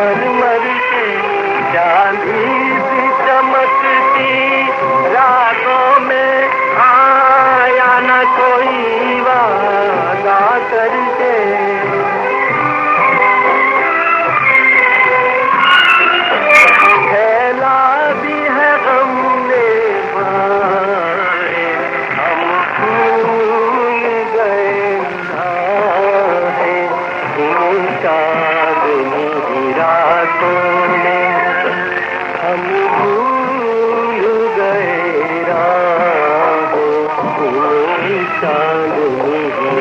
झमरमर के चांदी सी चमकती रातों में आया न कोई।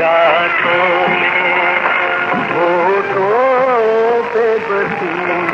रातों में तो, होठों पे बसी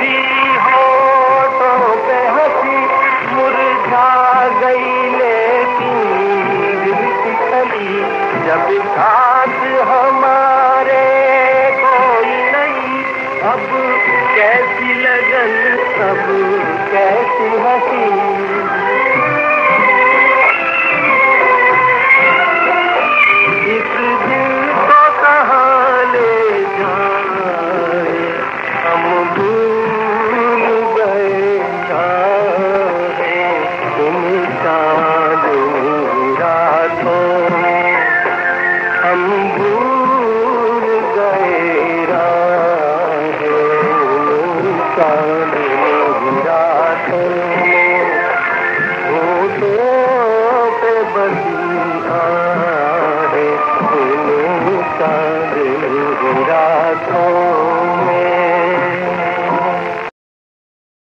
भी हो तो पे हँसी मुरझा गई लेकिन खली जब साथ हमारे कोई नहीं, अब कैसी लगन सब Charlie